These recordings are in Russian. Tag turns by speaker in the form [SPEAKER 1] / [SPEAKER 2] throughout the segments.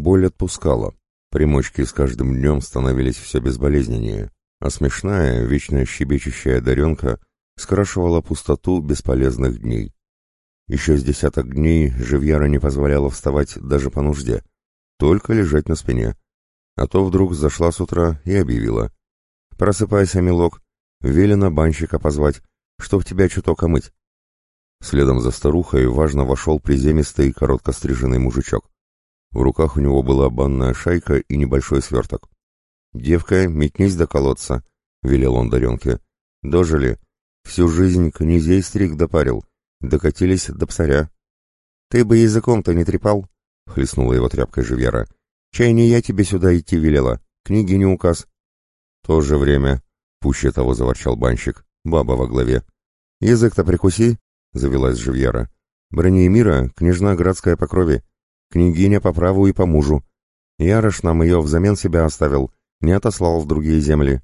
[SPEAKER 1] боль отпускала. Примочки с каждым днем становились все безболезненнее, а смешная, вечно щебечущая Даренка скрашивала пустоту бесполезных дней. Еще с десяток дней Живьяра не позволяла вставать даже по нужде, только лежать на спине. А то вдруг зашла с утра и объявила. «Просыпайся, милок, велено банщика позвать, чтоб тебя чуток омыть». Следом за старухой важно вошел приземистый, короткостриженный мужичок. В руках у него была банная шайка и небольшой сверток. «Девка, метнись до колодца», — велел он Даренке. «Дожили. Всю жизнь князей стриг допарил. Докатились до псаря». «Ты бы языком-то не трепал», — хлестнула его тряпкой Живьера. «Чай не я тебе сюда идти велела. Книги не указ». «То же время», — пуще того заворчал банщик, баба во главе. «Язык-то прикуси», — завелась Живьера. «Бронеемира — княжна градская по крови, княгиня по праву и по мужу. Ярош нам ее взамен себя оставил, не отослал в другие земли».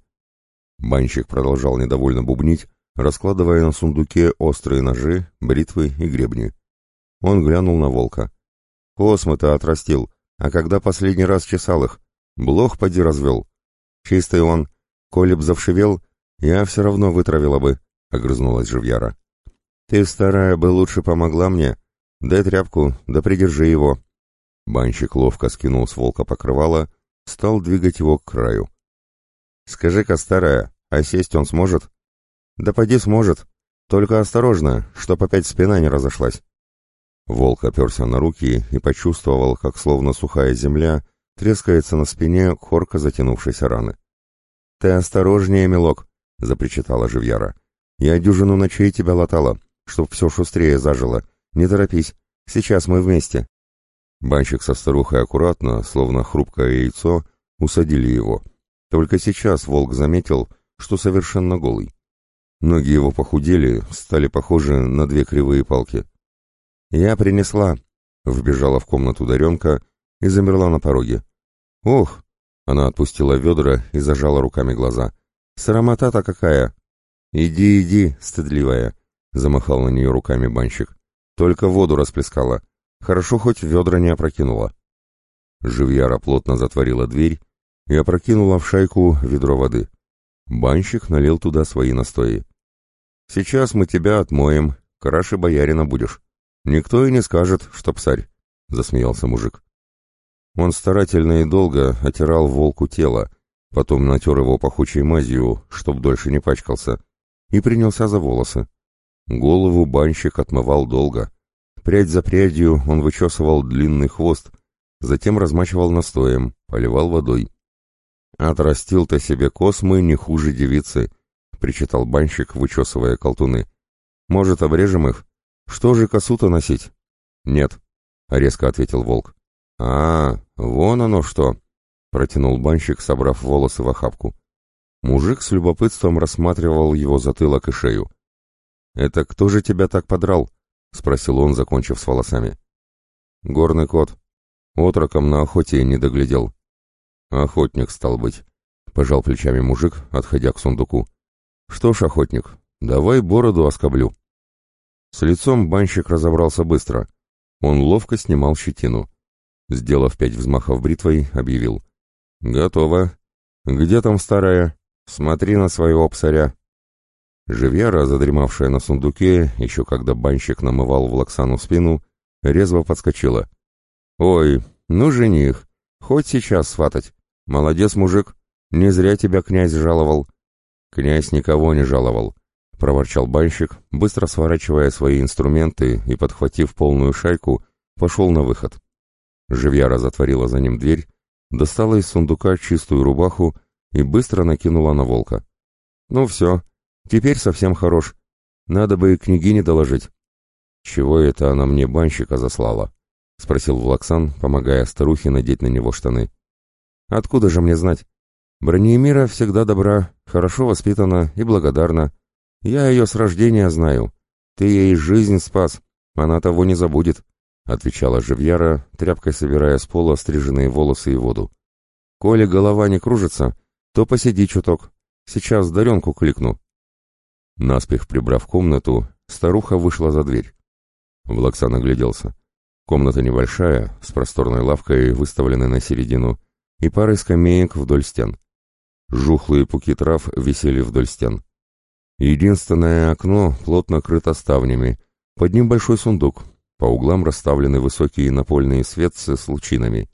[SPEAKER 1] Банщик продолжал недовольно бубнить, раскладывая на сундуке острые ножи, бритвы и гребни. Он глянул на волка. «Космы-то отрастил, а когда последний раз чесал их? Блох поди развел. Чистый он. Коли б завшивел, я все равно вытравила бы», — огрызнулась Живьяра. «Ты, старая, бы лучше помогла мне. Дай тряпку, да придержи его». Банщик ловко скинул с волка покрывало, стал двигать его к краю. «Скажи-ка, старая, а сесть он сможет?» «Да поди сможет. Только осторожно, чтоб опять спина не разошлась». Волк оперся на руки и почувствовал, как словно сухая земля трескается на спине хорко затянувшейся раны. «Ты осторожнее, милок!» — запричитала Живьяра. «Я дюжину ночей тебя латала чтоб все шустрее зажило. Не торопись, сейчас мы вместе». Банщик со старухой аккуратно, словно хрупкое яйцо, усадили его. Только сейчас волк заметил, что совершенно голый. Ноги его похудели, стали похожи на две кривые палки. «Я принесла», — вбежала в комнату Даренка и замерла на пороге. «Ох!» — она отпустила ведра и зажала руками глаза. «Срамота-то какая!» «Иди, иди, стыдливая!» Замахал на нее руками банщик. Только воду расплескала. Хорошо хоть ведра не опрокинула. Живьяра плотно затворила дверь и опрокинула в шайку ведро воды. Банщик налил туда свои настои. «Сейчас мы тебя отмоем, краше боярина будешь. Никто и не скажет, что псарь», — засмеялся мужик. Он старательно и долго отирал волку тело, потом натер его пахучей мазью, чтоб дольше не пачкался, и принялся за волосы. Голову банщик отмывал долго. Прядь за прядью он вычесывал длинный хвост, затем размачивал настоем, поливал водой. «Отрастил-то себе космы не хуже девицы», — причитал банщик, вычесывая колтуны. «Может, обрежем их? Что же косу-то носить?» «Нет», — резко ответил волк. «А, вон оно что!» — протянул банщик, собрав волосы в охапку. Мужик с любопытством рассматривал его затылок и шею. «Это кто же тебя так подрал?» — спросил он, закончив с волосами. «Горный кот. Отроком на охоте не доглядел». «Охотник, стал быть», — пожал плечами мужик, отходя к сундуку. «Что ж, охотник, давай бороду оскоблю». С лицом банщик разобрался быстро. Он ловко снимал щетину. Сделав пять взмахов бритвой, объявил. «Готово. Где там старая? Смотри на своего псаря». Живьяра, задремавшая на сундуке, еще когда банщик намывал в Лаксану спину, резво подскочила. «Ой, ну жених, хоть сейчас сватать. Молодец, мужик, не зря тебя князь жаловал». «Князь никого не жаловал», — проворчал банщик, быстро сворачивая свои инструменты и, подхватив полную шайку, пошел на выход. Живьяра затворила за ним дверь, достала из сундука чистую рубаху и быстро накинула на волка. «Ну все, Теперь совсем хорош. Надо бы и княгине доложить. Чего это она мне банщика заслала? Спросил Влаксан, помогая старухе надеть на него штаны. Откуда же мне знать? Бронемира всегда добра, хорошо воспитана и благодарна. Я ее с рождения знаю. Ты ей жизнь спас, она того не забудет, отвечала Живьяра, тряпкой собирая с пола стриженные волосы и воду. Коли голова не кружится, то посиди чуток. Сейчас Даренку кликну. Наспех прибрав комнату, старуха вышла за дверь. Влаксан огляделся. Комната небольшая, с просторной лавкой, выставленной на середину, и парой скамеек вдоль стен. Жухлые пуки трав висели вдоль стен. Единственное окно плотно крыто ставнями, под ним большой сундук, по углам расставлены высокие напольные светцы с лучинами.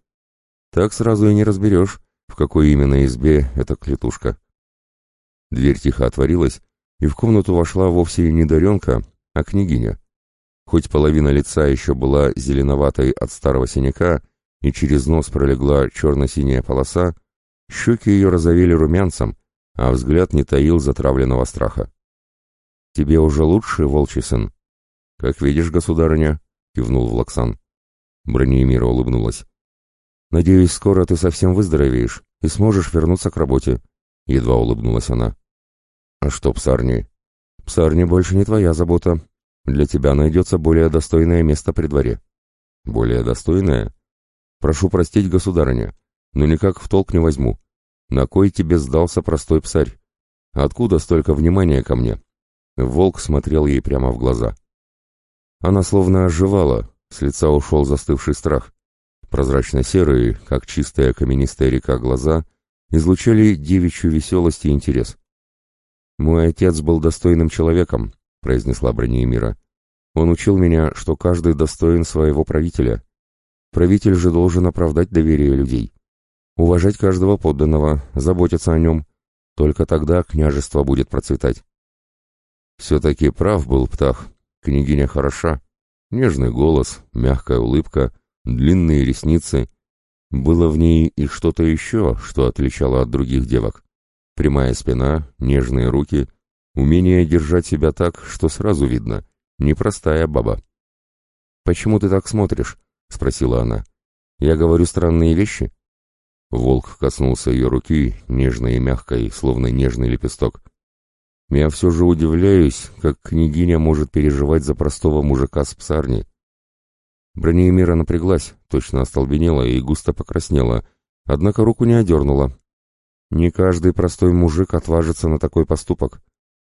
[SPEAKER 1] Так сразу и не разберешь, в какой именно избе эта клетушка. Дверь тихо отворилась, и в комнату вошла вовсе не Даренка, а княгиня. Хоть половина лица еще была зеленоватой от старого синяка, и через нос пролегла черно-синяя полоса, щеки ее розовели румянцем, а взгляд не таил затравленного страха. «Тебе уже лучше, волчий сын?» «Как видишь, государыня», — кивнул Влаксан. Бронемира улыбнулась. «Надеюсь, скоро ты совсем выздоровеешь и сможешь вернуться к работе», — едва улыбнулась она. «А что, псарни?» «Псарни больше не твоя забота. Для тебя найдется более достойное место при дворе». «Более достойное?» «Прошу простить, государыня, но никак в толк не возьму. На кой тебе сдался простой псарь? Откуда столько внимания ко мне?» Волк смотрел ей прямо в глаза. Она словно оживала, с лица ушел застывший страх. Прозрачно-серые, как чистая каменистая река глаза, излучали девичью веселость и интерес. «Мой отец был достойным человеком», — произнесла Бронеемира. «Он учил меня, что каждый достоин своего правителя. Правитель же должен оправдать доверие людей, уважать каждого подданного, заботиться о нем. Только тогда княжество будет процветать». Все-таки прав был Птах, княгиня хороша. Нежный голос, мягкая улыбка, длинные ресницы. Было в ней и что-то еще, что отличало от других девок. Прямая спина, нежные руки, умение держать себя так, что сразу видно. Непростая баба. «Почему ты так смотришь?» — спросила она. «Я говорю странные вещи?» Волк коснулся ее руки, нежной и мягкой, словно нежный лепесток. Я все же удивляюсь, как княгиня может переживать за простого мужика с псарни. Бронеемира напряглась, точно остолбенела и густо покраснела, однако руку не одернула. Не каждый простой мужик отважится на такой поступок.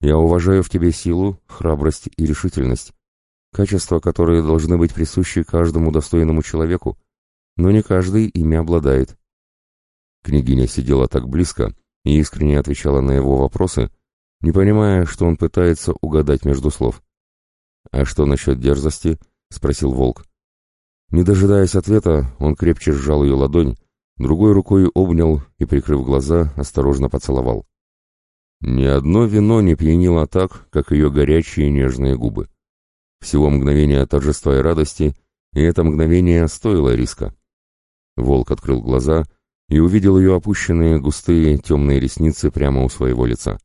[SPEAKER 1] Я уважаю в тебе силу, храбрость и решительность, качества, которые должны быть присущи каждому достойному человеку, но не каждый ими обладает. Княгиня сидела так близко и искренне отвечала на его вопросы, не понимая, что он пытается угадать между слов. «А что насчет дерзости?» — спросил волк. Не дожидаясь ответа, он крепче сжал ее ладонь, другой рукой обнял и, прикрыв глаза, осторожно поцеловал. Ни одно вино не пьянило так, как ее горячие нежные губы. Всего мгновение торжества и радости, и это мгновение стоило риска. Волк открыл глаза и увидел ее опущенные густые темные ресницы прямо у своего лица.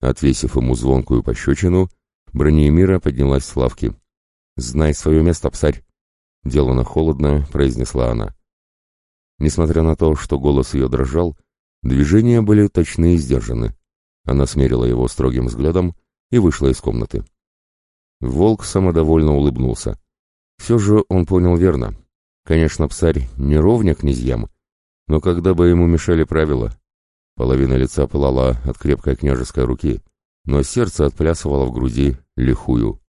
[SPEAKER 1] Отвесив ему звонкую пощечину, Бронеемира поднялась с лавки. «Знай свое место, псарь!» — делано холодно, произнесла она. Несмотря на то, что голос ее дрожал, движения были точны и сдержаны. Она смерила его строгим взглядом и вышла из комнаты. Волк самодовольно улыбнулся. Все же он понял верно. Конечно, псарь не ровня князьям, но когда бы ему мешали правила, Половина лица пылала от крепкой княжеской руки, но сердце отплясывало в груди лихую.